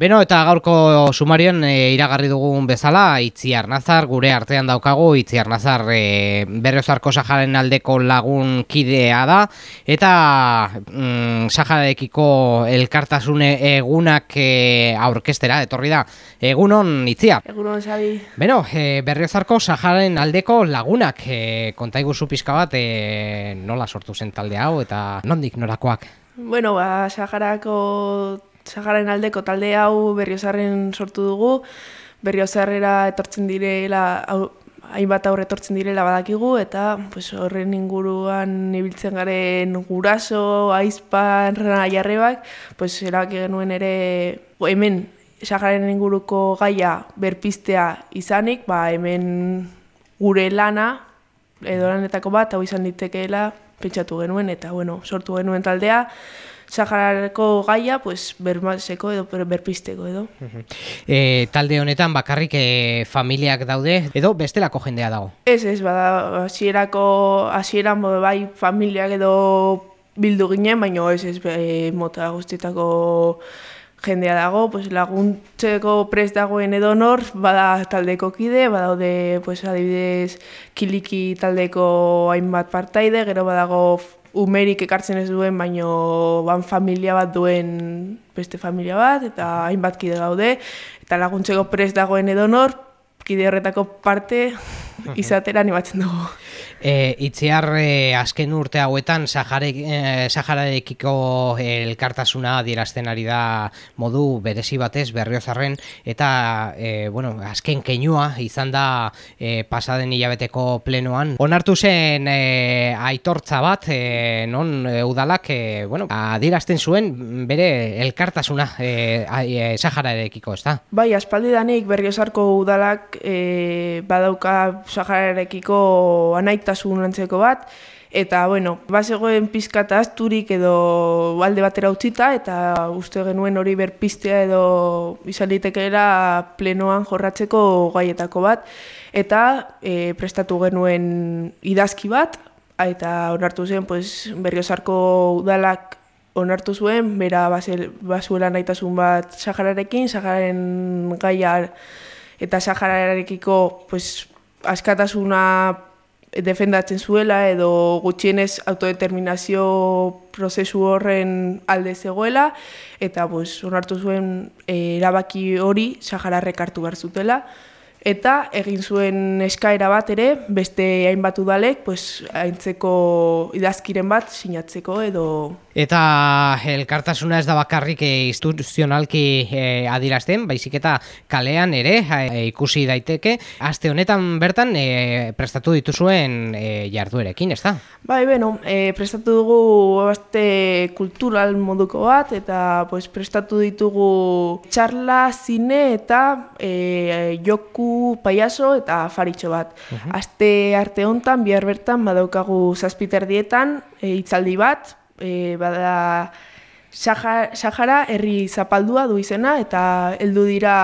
Beno, eta gaurko sumarion e, iragarri dugun bezala, Itziar Nazar, gure artean daukagu, Itziar Nazar e, berrezarko Sajaren aldeko lagun kidea da, eta mm, Sajarekiko elkartasune egunak e, aurkestera, etorri da. Egunon, Itziar? Egunon, Xabi. Beno, e, berrezarko Sajaren aldeko lagunak, e, kontaigu pizka bat, e, nola sortu zen talde hau, eta nondik norakoak? Bueno, ba, Sajarako Sagararen aldeko talde hau berriozarren sortu dugu, berriozarrera etortzen direla, hainbat aurre etortzen direla badakigu, eta pues, horren inguruan ibiltzen garen guraso, aizpan, jarrebak, pues, erabaki genuen ere, hemen Sagararen inguruko gaia berpistea izanik, ba, hemen gure lana, edo lanetako bat, hau izan ditekeela, pentsatu genuen, eta bueno, sortu genuen taldea, Saharako gaia, pues, bermazeko edo berpisteko edo. E, talde honetan bakarrik e, familiak daude edo bestelako jendea dago? Ez, ez, bada, hasierako hasieran bai familiak edo bildu ginen, baina ez, ez, e, mota guztietako jendea dago, pues, laguntzeko prest dagoen edo nor, bada taldeko kide, badaude, pues, adibidez, kiliki taldeko hainbat partaide, gero badago umerik ekartzen ez duen, baino ban familia bat duen beste familia bat, eta hainbat kide gaude, eta laguntzeko prest dagoen edonor, kide horretako parte izatera animatzen dugu. E, itziar e, azken urte hauetan Sahararekiko e, elkartasuna adierazten ari da modu berezi batez berriozarren eta e, bueno, azken keinua izan da e, pasaden hilabeteko plenoan. Onartu zen e, aitortza bat e, non e, udalak e, bueno, adierazten zuen bere elkartasuna e, e, Sahararekiko, ez da? Bai, aspaldi danik berriozarko udalak e, badauka Sahararekiko anaita segurtasun antzeko bat, eta, bueno, bazegoen pizkata asturik edo alde batera utzita, eta uste genuen hori berpistea edo izan litekeera plenoan jorratzeko gaietako bat, eta e, prestatu genuen idazki bat, eta onartu zen, pues, berriozarko udalak onartu zuen, bera bazuela nahitasun bat Sahararekin, Sahararen gaia eta Sahararekiko pues, askatasuna defendatzen zuela edo gutxienez autodeterminazio prozesu horren alde zegoela eta pues, onartu zuen eh, erabaki hori Sahararrek hartu behar zutela. Eta egin zuen eskaera bat ere beste hainbat udalek pues aintzeko idazkiren bat sinatzeko edo eta elkartasuna ez da bakarrik eh, instituzionalki e, adirazten baizik eta kalean ere eh, ikusi daiteke. Aste honetan bertan prestatu dituzuen e, jarduerekin ez da bai beno e, prestatu dugu aste kultural moduko bat eta pues prestatu ditugu txarla zine eta e, joku paiaso eta faritxo bat. Uh Aste arte hontan bihar bertan badaukagu zazpiter dietan e, itzaldi bat, e, bada Sahara herri zapaldua du izena eta heldu dira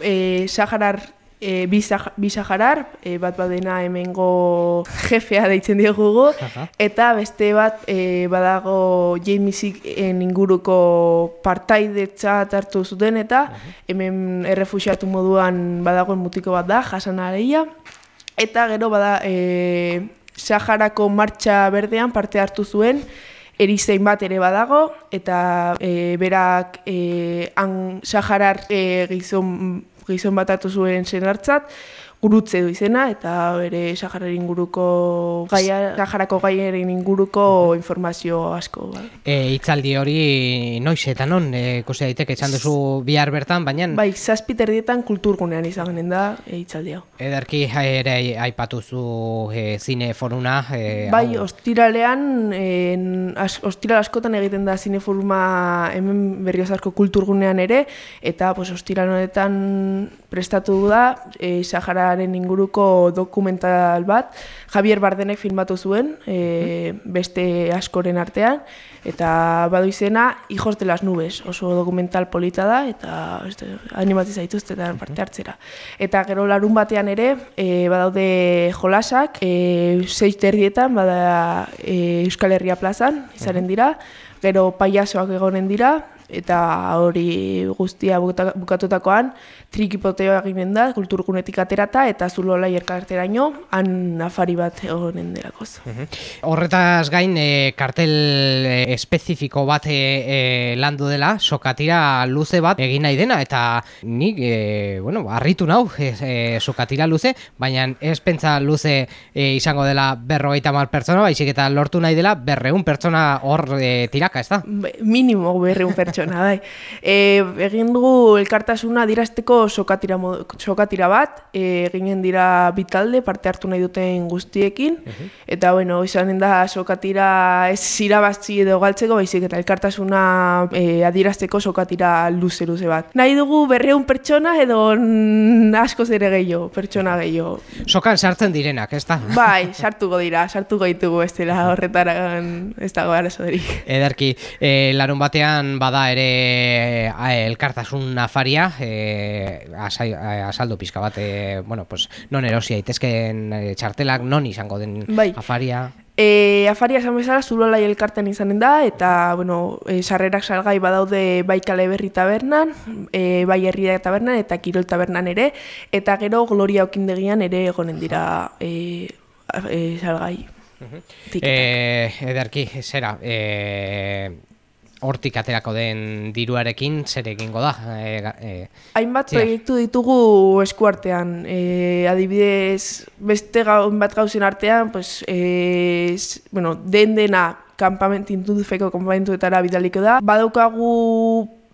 e, Saharar e, bisajarar, e, bat badena hemengo jefea deitzen diogugu, eta beste bat e, badago Jamesik inguruko partaidetza hartu zuten, eta hemen errefusiatu moduan badagoen mutiko bat da, jasan areia, eta gero bada e, Saharako martxa berdean parte hartu zuen, erizein bat ere badago, eta e, berak e, an, Saharar e, gizon gizon bat atu zuen senartzat, gurutze du izena, eta bere Sahararen inguruko gaia, Saharako gaiaren inguruko informazio asko. Ba. E, itzaldi hori noiz eta non, e, kose daiteke, esan duzu bihar bertan, baina... Bai, zazpiter dietan kulturgunean izanen da e, itzaldi hau. Ederki ere aipatu zu e, zine foruna. E, bai, hau... ostiralean, e, as, ostiral askotan egiten da zine foruma hemen berriozarko kulturgunean ere, eta pues, ostiral honetan prestatu da, e, Sahara Euskararen inguruko dokumental bat, Javier Bardenek filmatu zuen, e, beste askoren artean, eta badu izena, Hijos de las Nubes, oso dokumental polita da, eta animati zaituztetan parte hartzera. Eta gero larun batean ere, e, badaude jolasak, e, zeiz terdietan, bada e, Euskal Herria plazan, izaren dira, gero paiasoak egonen dira, eta hori guztia buka- bukatutakoan trikipoteo eginen da, kulturgunetik aterata, eta zulola elkarteraino, han afari bat egonen delakoz. Horretaz gain, e, kartel e, espezifiko bat e, e, landu dela, sokatira luze bat egin nahi dena, eta nik, e, bueno, harritu nau, e, sokatira luze, baina ez pentsa luze izango dela berrogeita mar pertsona, baizik eta lortu nahi dela berreun pertsona hor tiraka, ez da? Minimo berreun pertsona, bai. E, egin dugu elkartasuna dirazteko sokatira, sokatira bat, e, eginen dira bitalde parte hartu nahi duten guztiekin, eta bueno, izanen da sokatira ez irabazi edo galtzeko, baizik eta elkartasuna e, adirazteko sokatira luze-luze bat. Nahi dugu berreun pertsona edo askoz ere gehiago, pertsona gehiago. Sokan sartzen direnak, ez da? Bai, sartuko dira, sartuko ditugu ez dela horretaran ez dago arazorik. Ederki, e, larun batean bada ere a, elkartasun afaria, e, asai, a, asaldu pizka bat, e, bueno, pues, non erosi daitezkeen e, txartelak, non izango den Bai. afaria. E, afaria esan bezala zulolai elkarten izanen da, eta, bueno, e, sarrerak salgai badaude bai kale berri tabernan, e, bai herria tabernan, eta kirol tabernan ere, eta gero gloria okindegian ere egonen dira e, e, salgai. Tiketak. E, ederki, zera, e, hortik aterako den diruarekin zer egingo da? E, e, Hainbat proiektu ditugu eskuartean. E, adibidez, beste gau, bat gauzen artean, pues, e, bueno, den dena kampament, intudufeko kampamentuetara bidaliko da. Badaukagu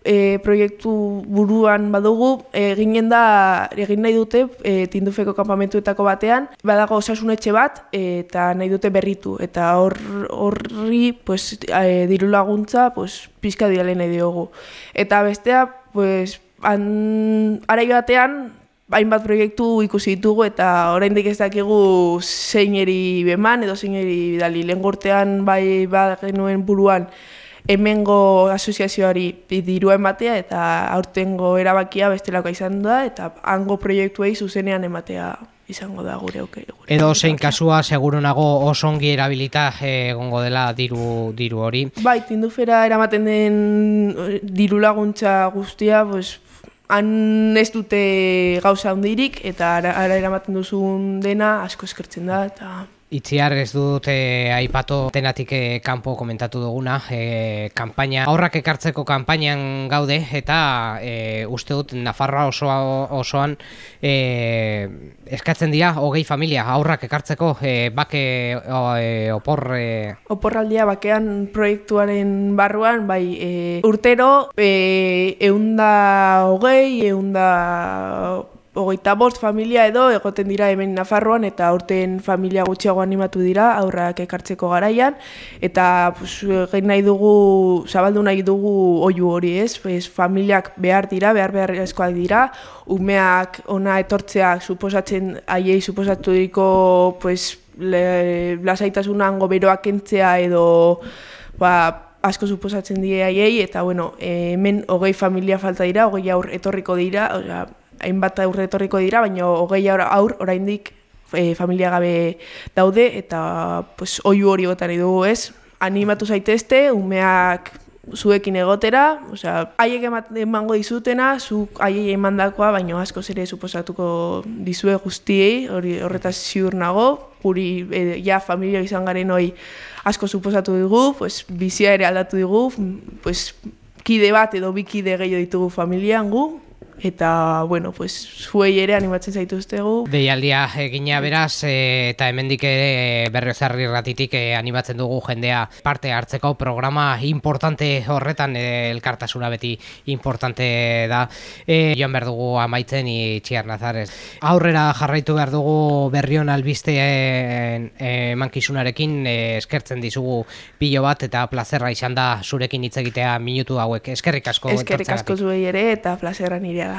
e, proiektu buruan badugu, eginen da, egin nahi dute e, tindufeko kampamentuetako batean, badago osasunetxe bat eta nahi dute berritu. Eta hor, horri pues, e, diru laguntza pues, pizka diale nahi diogu. Eta bestea, pues, han, arai batean, hainbat proiektu ikusi ditugu eta oraindik ez dakigu zeineri beman edo zeineri bidali. Lehen gortean bai ba genuen buruan hemengo asoziazioari dirua ematea eta aurtengo erabakia bestelako izan da eta hango proiektuei zuzenean ematea izango da gure auke. gure edo zein kasua seguru nago oso ongi erabilita e, egongo dela diru, diru hori. Bai, tindufera eramaten den eh, diru laguntza guztia, pues, han ez dute gauza handirik eta ara, ara eramaten duzun dena asko eskertzen da eta Itziar ez dut e, aipatu tenatik e, kanpo komentatu duguna, e, kanpaina, aurrak ekartzeko kanpainan gaude eta e, uste dut Nafarroa osoa, osoan e, eskatzen dira hogei familia aurrak ekartzeko e, bake o, e, opor e, Oporraldia bakean proiektuaren barruan, bai, e, urtero e, eunda hogei, eunda hogeita bost familia edo egoten dira hemen Nafarroan eta aurten familia gutxiago animatu dira aurrak ekartzeko garaian. Eta pues, egin nahi dugu, zabaldu nahi dugu oiu hori ez, pues, familiak behar dira, behar beharrezkoak dira, umeak ona etortzeak suposatzen haiei suposaturiko pues, le, lasaitasuna hango beroak kentzea edo ba, asko suposatzen die haiei. Eta bueno, eh, hemen hogei familia falta dira, hogei aur etorriko dira, osea, hainbat aur etorriko dira, baina hogei aur, oraindik e, familia gabe daude eta pues, oiu hori botan nahi dugu ez. Animatu zaitezte, umeak zuekin egotera, osea, haiek emango dizutena, zuk haiei emandakoa, baino asko ere suposatuko dizue guztiei, hori horretaz ziur nago, guri e, ja familia izan garen hoi asko suposatu digu, pues, bizia ere aldatu digu, pues, kide bat edo bi kide gehiago ditugu familian gu, eta, bueno, pues, zuei ere animatzen zaituztegu. Deialdia egina beraz e, eta hemendik ere berriozarri ratitik e, animatzen dugu jendea parte hartzeko programa importante horretan e, elkartasuna beti importante da e, joan behar dugu amaitzen itxiar nazarez. Aurrera jarraitu behar dugu berrion albisteen e, mankizunarekin e, eskertzen dizugu pilo bat eta plazerra izan da zurekin hitz egitea minutu hauek. Eskerrik asko. Eskerrik asko zuei ere eta plazera nirea.